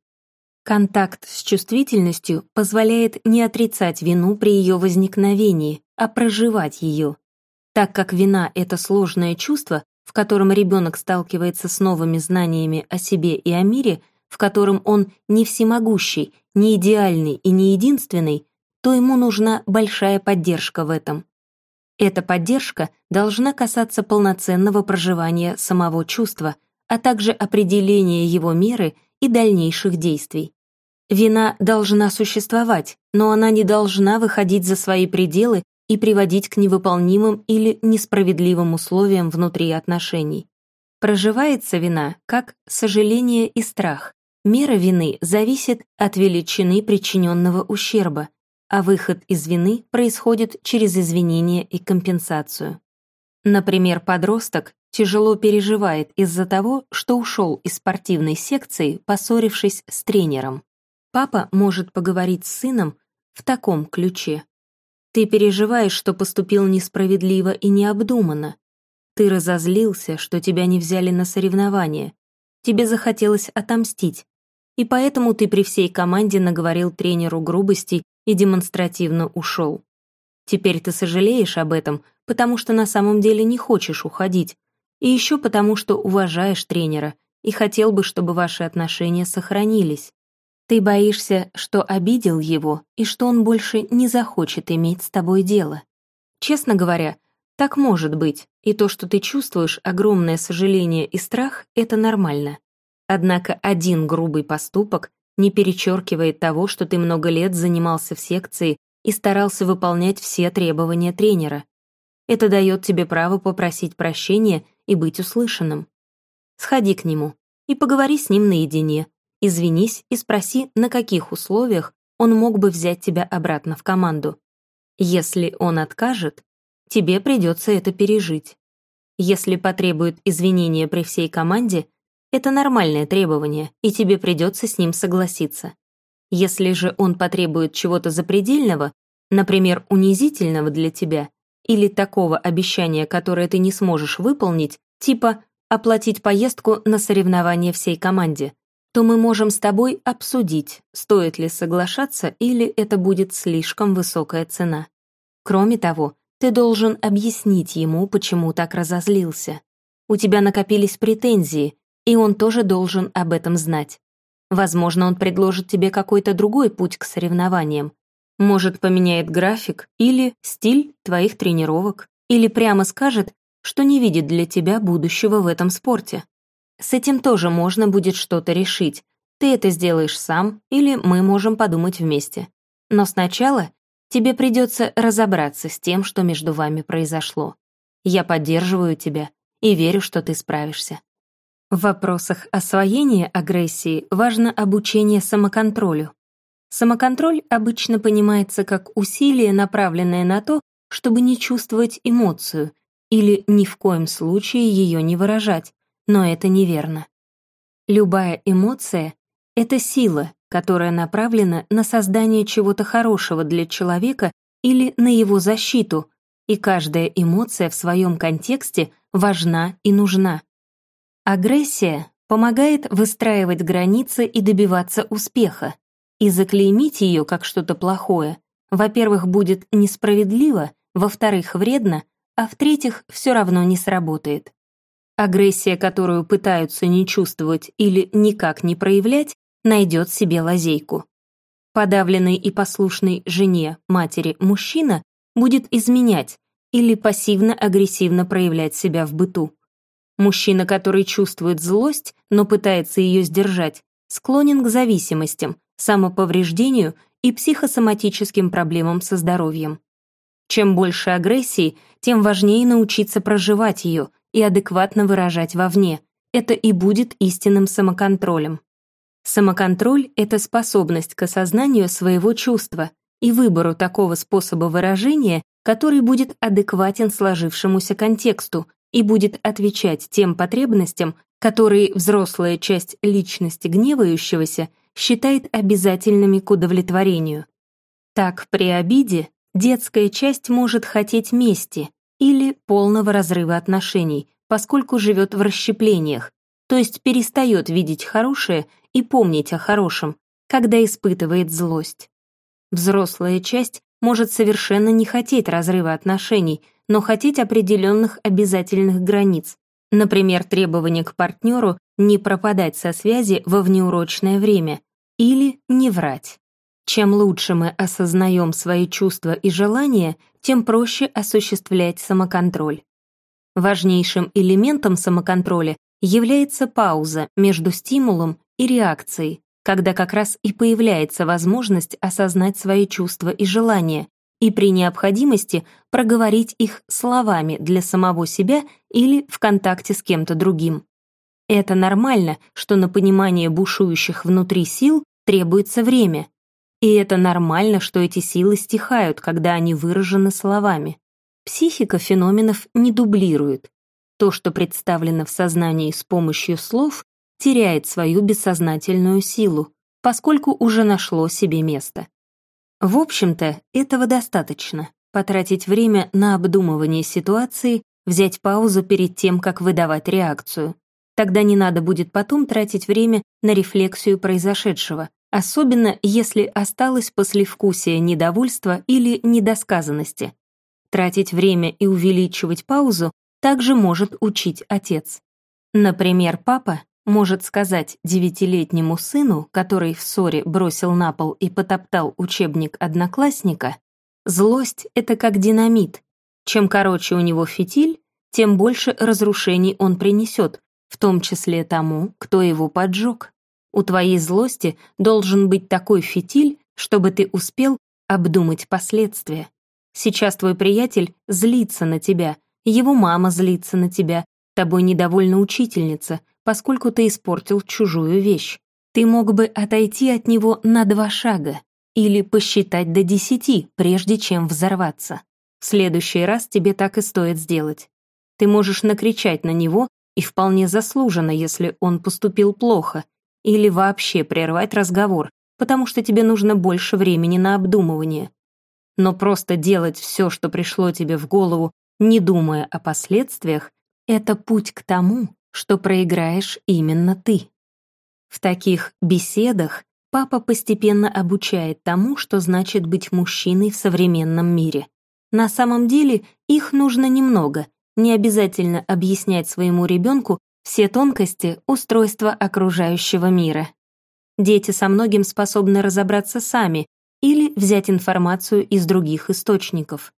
Контакт с чувствительностью позволяет не отрицать вину при ее возникновении, а проживать ее. Так как вина — это сложное чувство, в котором ребенок сталкивается с новыми знаниями о себе и о мире, в котором он не всемогущий, не идеальный и не единственный, то ему нужна большая поддержка в этом. Эта поддержка должна касаться полноценного проживания самого чувства, а также определения его меры и дальнейших действий. Вина должна существовать, но она не должна выходить за свои пределы и приводить к невыполнимым или несправедливым условиям внутри отношений. Проживается вина как сожаление и страх. Мера вины зависит от величины причиненного ущерба, а выход из вины происходит через извинение и компенсацию. Например, подросток тяжело переживает из-за того, что ушел из спортивной секции, поссорившись с тренером. Папа может поговорить с сыном в таком ключе. Ты переживаешь, что поступил несправедливо и необдуманно. Ты разозлился, что тебя не взяли на соревнования. Тебе захотелось отомстить. И поэтому ты при всей команде наговорил тренеру грубостей и демонстративно ушел. Теперь ты сожалеешь об этом, потому что на самом деле не хочешь уходить, и еще потому, что уважаешь тренера и хотел бы, чтобы ваши отношения сохранились. Ты боишься, что обидел его и что он больше не захочет иметь с тобой дело. Честно говоря, так может быть, и то, что ты чувствуешь огромное сожаление и страх, это нормально. Однако один грубый поступок не перечеркивает того, что ты много лет занимался в секции и старался выполнять все требования тренера. Это дает тебе право попросить прощения и быть услышанным. Сходи к нему и поговори с ним наедине, извинись и спроси, на каких условиях он мог бы взять тебя обратно в команду. Если он откажет, тебе придется это пережить. Если потребует извинения при всей команде, это нормальное требование, и тебе придется с ним согласиться. Если же он потребует чего-то запредельного, например, унизительного для тебя, или такого обещания, которое ты не сможешь выполнить, типа оплатить поездку на соревнования всей команде, то мы можем с тобой обсудить, стоит ли соглашаться или это будет слишком высокая цена. Кроме того, ты должен объяснить ему, почему так разозлился. У тебя накопились претензии, и он тоже должен об этом знать. Возможно, он предложит тебе какой-то другой путь к соревнованиям. Может, поменяет график или стиль твоих тренировок, или прямо скажет, что не видит для тебя будущего в этом спорте. С этим тоже можно будет что-то решить. Ты это сделаешь сам, или мы можем подумать вместе. Но сначала тебе придется разобраться с тем, что между вами произошло. Я поддерживаю тебя и верю, что ты справишься. В вопросах освоения агрессии важно обучение самоконтролю. Самоконтроль обычно понимается как усилие, направленное на то, чтобы не чувствовать эмоцию или ни в коем случае ее не выражать, но это неверно. Любая эмоция — это сила, которая направлена на создание чего-то хорошего для человека или на его защиту, и каждая эмоция в своем контексте важна и нужна. Агрессия помогает выстраивать границы и добиваться успеха. И заклеймить ее как что-то плохое, во-первых, будет несправедливо, во-вторых, вредно, а в-третьих, все равно не сработает. Агрессия, которую пытаются не чувствовать или никак не проявлять, найдет себе лазейку. Подавленный и послушный жене, матери, мужчина будет изменять или пассивно-агрессивно проявлять себя в быту. Мужчина, который чувствует злость, но пытается ее сдержать, склонен к зависимостям, самоповреждению и психосоматическим проблемам со здоровьем. Чем больше агрессии, тем важнее научиться проживать ее и адекватно выражать вовне. Это и будет истинным самоконтролем. Самоконтроль — это способность к осознанию своего чувства и выбору такого способа выражения, который будет адекватен сложившемуся контексту, и будет отвечать тем потребностям, которые взрослая часть личности гневающегося считает обязательными к удовлетворению. Так, при обиде детская часть может хотеть мести или полного разрыва отношений, поскольку живет в расщеплениях, то есть перестает видеть хорошее и помнить о хорошем, когда испытывает злость. Взрослая часть может совершенно не хотеть разрыва отношений, но хотеть определенных обязательных границ, например, требование к партнеру не пропадать со связи во внеурочное время или не врать. Чем лучше мы осознаем свои чувства и желания, тем проще осуществлять самоконтроль. Важнейшим элементом самоконтроля является пауза между стимулом и реакцией, когда как раз и появляется возможность осознать свои чувства и желания и при необходимости проговорить их словами для самого себя или в контакте с кем-то другим. Это нормально, что на понимание бушующих внутри сил требуется время, и это нормально, что эти силы стихают, когда они выражены словами. Психика феноменов не дублирует. То, что представлено в сознании с помощью слов, теряет свою бессознательную силу, поскольку уже нашло себе место. В общем-то, этого достаточно. Потратить время на обдумывание ситуации, взять паузу перед тем, как выдавать реакцию. Тогда не надо будет потом тратить время на рефлексию произошедшего, особенно если осталось послевкусие недовольства или недосказанности. Тратить время и увеличивать паузу также может учить отец. Например, папа может сказать девятилетнему сыну, который в ссоре бросил на пол и потоптал учебник одноклассника, «Злость — это как динамит. Чем короче у него фитиль, тем больше разрушений он принесет, в том числе тому, кто его поджег». У твоей злости должен быть такой фитиль, чтобы ты успел обдумать последствия. Сейчас твой приятель злится на тебя, его мама злится на тебя, тобой недовольна учительница, поскольку ты испортил чужую вещь. Ты мог бы отойти от него на два шага или посчитать до десяти, прежде чем взорваться. В следующий раз тебе так и стоит сделать. Ты можешь накричать на него, и вполне заслуженно, если он поступил плохо, или вообще прервать разговор, потому что тебе нужно больше времени на обдумывание. Но просто делать все, что пришло тебе в голову, не думая о последствиях, это путь к тому, что проиграешь именно ты. В таких беседах папа постепенно обучает тому, что значит быть мужчиной в современном мире. На самом деле их нужно немного, не обязательно объяснять своему ребенку, все тонкости устройства окружающего мира. Дети со многим способны разобраться сами или взять информацию из других источников.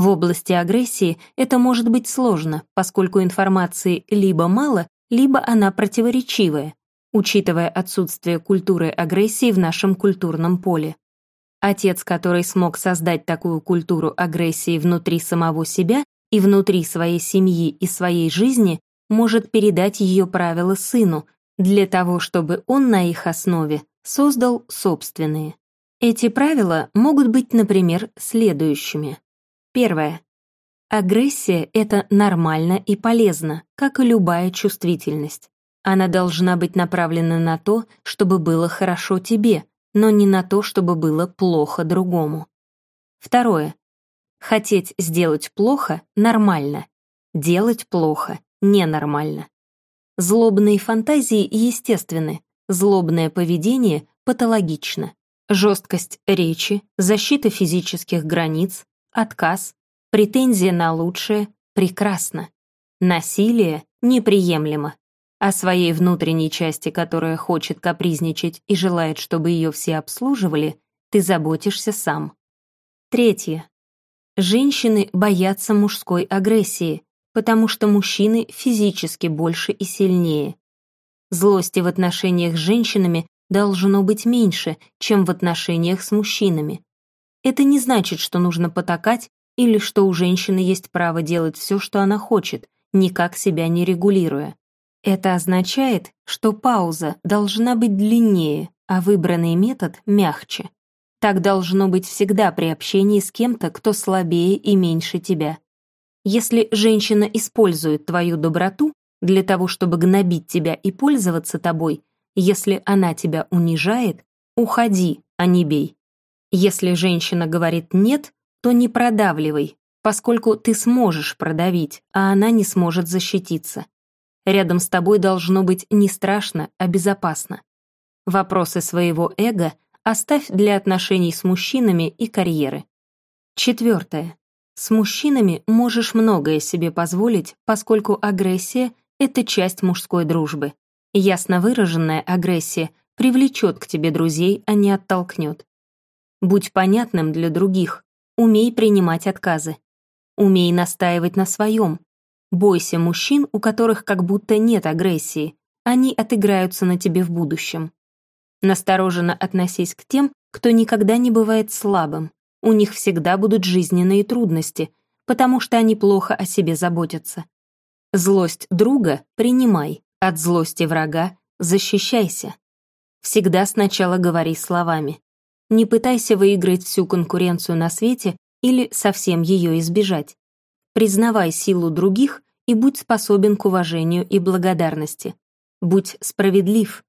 В области агрессии это может быть сложно, поскольку информации либо мало, либо она противоречивая, учитывая отсутствие культуры агрессии в нашем культурном поле. Отец, который смог создать такую культуру агрессии внутри самого себя и внутри своей семьи и своей жизни, может передать ее правила сыну, для того, чтобы он на их основе создал собственные. Эти правила могут быть, например, следующими. Первое. Агрессия — это нормально и полезно, как и любая чувствительность. Она должна быть направлена на то, чтобы было хорошо тебе, но не на то, чтобы было плохо другому. Второе. Хотеть сделать плохо — нормально. Делать плохо ненормально. Злобные фантазии естественны, злобное поведение патологично. Жесткость речи, защита физических границ, отказ, претензия на лучшее прекрасно. Насилие неприемлемо. О своей внутренней части, которая хочет капризничать и желает, чтобы ее все обслуживали, ты заботишься сам. Третье. Женщины боятся мужской агрессии, потому что мужчины физически больше и сильнее. Злости в отношениях с женщинами должно быть меньше, чем в отношениях с мужчинами. Это не значит, что нужно потакать или что у женщины есть право делать все, что она хочет, никак себя не регулируя. Это означает, что пауза должна быть длиннее, а выбранный метод мягче. Так должно быть всегда при общении с кем-то, кто слабее и меньше тебя. Если женщина использует твою доброту для того, чтобы гнобить тебя и пользоваться тобой, если она тебя унижает, уходи, а не бей. Если женщина говорит «нет», то не продавливай, поскольку ты сможешь продавить, а она не сможет защититься. Рядом с тобой должно быть не страшно, а безопасно. Вопросы своего эго оставь для отношений с мужчинами и карьеры. Четвертое. С мужчинами можешь многое себе позволить, поскольку агрессия — это часть мужской дружбы. Ясно выраженная агрессия привлечет к тебе друзей, а не оттолкнет. Будь понятным для других. Умей принимать отказы. Умей настаивать на своем. Бойся мужчин, у которых как будто нет агрессии. Они отыграются на тебе в будущем. Настороженно относись к тем, кто никогда не бывает слабым. У них всегда будут жизненные трудности, потому что они плохо о себе заботятся. Злость друга принимай, от злости врага защищайся. Всегда сначала говори словами. Не пытайся выиграть всю конкуренцию на свете или совсем ее избежать. Признавай силу других и будь способен к уважению и благодарности. Будь справедлив.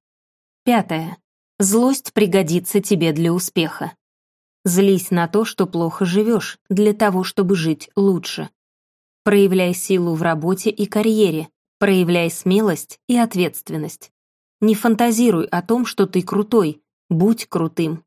Пятое. Злость пригодится тебе для успеха. Злись на то, что плохо живешь, для того, чтобы жить лучше. Проявляй силу в работе и карьере, проявляй смелость и ответственность. Не фантазируй о том, что ты крутой, будь крутым.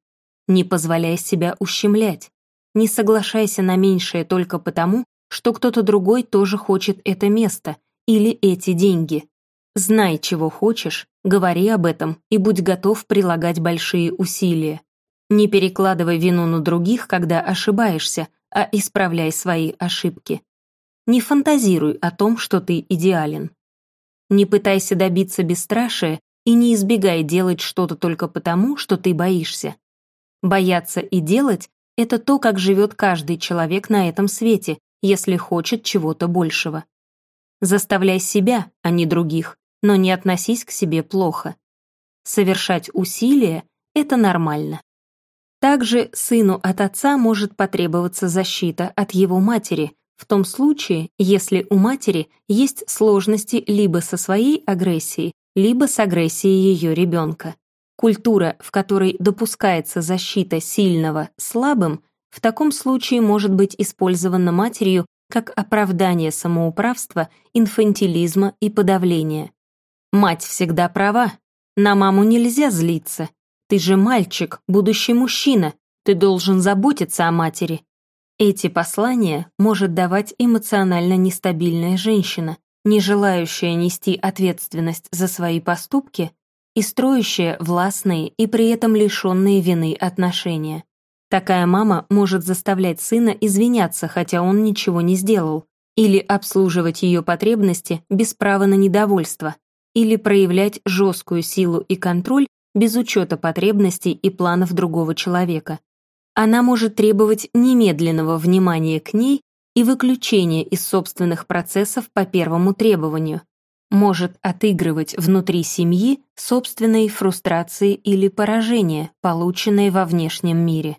Не позволяй себя ущемлять. Не соглашайся на меньшее только потому, что кто-то другой тоже хочет это место или эти деньги. Знай, чего хочешь, говори об этом и будь готов прилагать большие усилия. Не перекладывай вину на других, когда ошибаешься, а исправляй свои ошибки. Не фантазируй о том, что ты идеален. Не пытайся добиться бесстрашия и не избегай делать что-то только потому, что ты боишься. Бояться и делать — это то, как живет каждый человек на этом свете, если хочет чего-то большего. Заставляй себя, а не других, но не относись к себе плохо. Совершать усилия — это нормально. Также сыну от отца может потребоваться защита от его матери, в том случае, если у матери есть сложности либо со своей агрессией, либо с агрессией ее ребенка. Культура, в которой допускается защита сильного слабым, в таком случае может быть использована матерью как оправдание самоуправства, инфантилизма и подавления. Мать всегда права. На маму нельзя злиться. Ты же мальчик, будущий мужчина. Ты должен заботиться о матери. Эти послания может давать эмоционально нестабильная женщина, не желающая нести ответственность за свои поступки и строящая властные и при этом лишенные вины отношения. Такая мама может заставлять сына извиняться, хотя он ничего не сделал, или обслуживать ее потребности без права на недовольство, или проявлять жесткую силу и контроль без учета потребностей и планов другого человека. Она может требовать немедленного внимания к ней и выключение из собственных процессов по первому требованию, может отыгрывать внутри семьи собственные фрустрации или поражения, полученные во внешнем мире.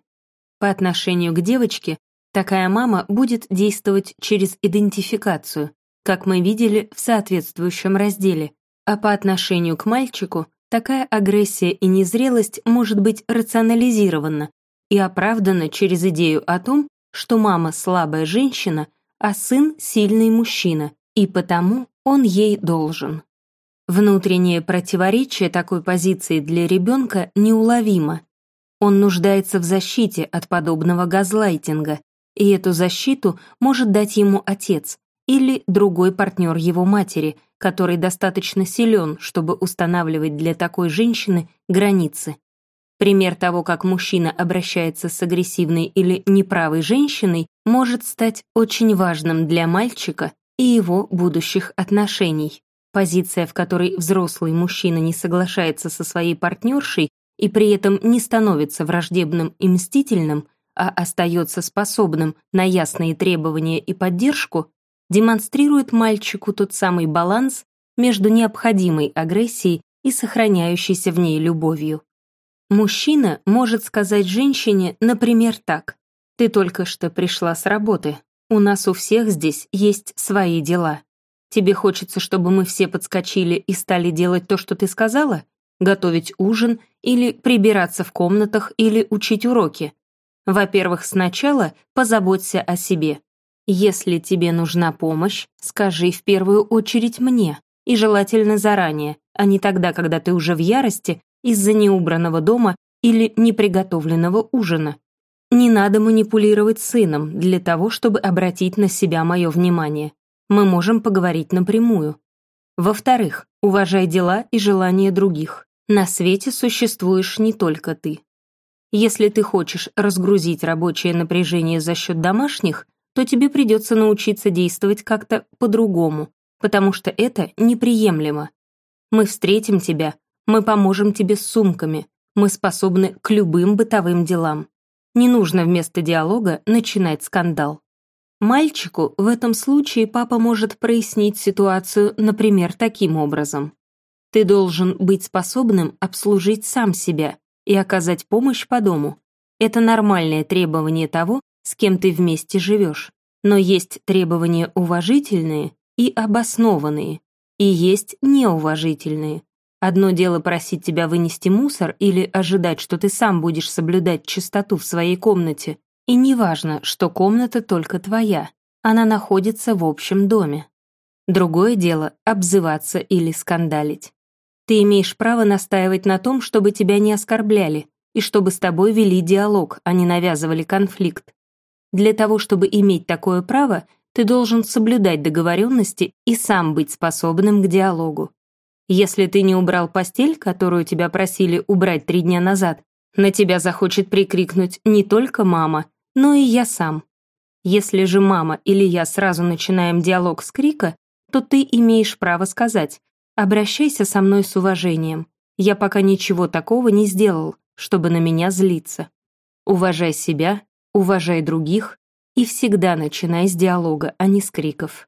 По отношению к девочке такая мама будет действовать через идентификацию, как мы видели в соответствующем разделе, а по отношению к мальчику такая агрессия и незрелость может быть рационализирована и оправдана через идею о том, что мама слабая женщина, а сын сильный мужчина, и потому он ей должен. Внутреннее противоречие такой позиции для ребенка неуловимо. Он нуждается в защите от подобного газлайтинга, и эту защиту может дать ему отец или другой партнер его матери, который достаточно силен, чтобы устанавливать для такой женщины границы. Пример того, как мужчина обращается с агрессивной или неправой женщиной, может стать очень важным для мальчика и его будущих отношений. Позиция, в которой взрослый мужчина не соглашается со своей партнершей и при этом не становится враждебным и мстительным, а остается способным на ясные требования и поддержку, демонстрирует мальчику тот самый баланс между необходимой агрессией и сохраняющейся в ней любовью. Мужчина может сказать женщине, например, так. «Ты только что пришла с работы. У нас у всех здесь есть свои дела. Тебе хочется, чтобы мы все подскочили и стали делать то, что ты сказала? Готовить ужин или прибираться в комнатах или учить уроки? Во-первых, сначала позаботься о себе. Если тебе нужна помощь, скажи в первую очередь мне, и желательно заранее, а не тогда, когда ты уже в ярости из-за неубранного дома или неприготовленного ужина. Не надо манипулировать сыном для того, чтобы обратить на себя мое внимание. Мы можем поговорить напрямую. Во-вторых, уважай дела и желания других. На свете существуешь не только ты. Если ты хочешь разгрузить рабочее напряжение за счет домашних, то тебе придется научиться действовать как-то по-другому, потому что это неприемлемо. Мы встретим тебя, мы поможем тебе с сумками, мы способны к любым бытовым делам. Не нужно вместо диалога начинать скандал. Мальчику в этом случае папа может прояснить ситуацию, например, таким образом. Ты должен быть способным обслужить сам себя и оказать помощь по дому. Это нормальное требование того, с кем ты вместе живешь. Но есть требования уважительные и обоснованные, и есть неуважительные. Одно дело просить тебя вынести мусор или ожидать, что ты сам будешь соблюдать чистоту в своей комнате, и неважно, что комната только твоя, она находится в общем доме. Другое дело — обзываться или скандалить. Ты имеешь право настаивать на том, чтобы тебя не оскорбляли, и чтобы с тобой вели диалог, а не навязывали конфликт. Для того, чтобы иметь такое право, ты должен соблюдать договоренности и сам быть способным к диалогу. Если ты не убрал постель, которую тебя просили убрать три дня назад, на тебя захочет прикрикнуть не только мама, но и я сам. Если же мама или я сразу начинаем диалог с крика, то ты имеешь право сказать «Обращайся со мной с уважением. Я пока ничего такого не сделал, чтобы на меня злиться. Уважай себя, уважай других и всегда начинай с диалога, а не с криков».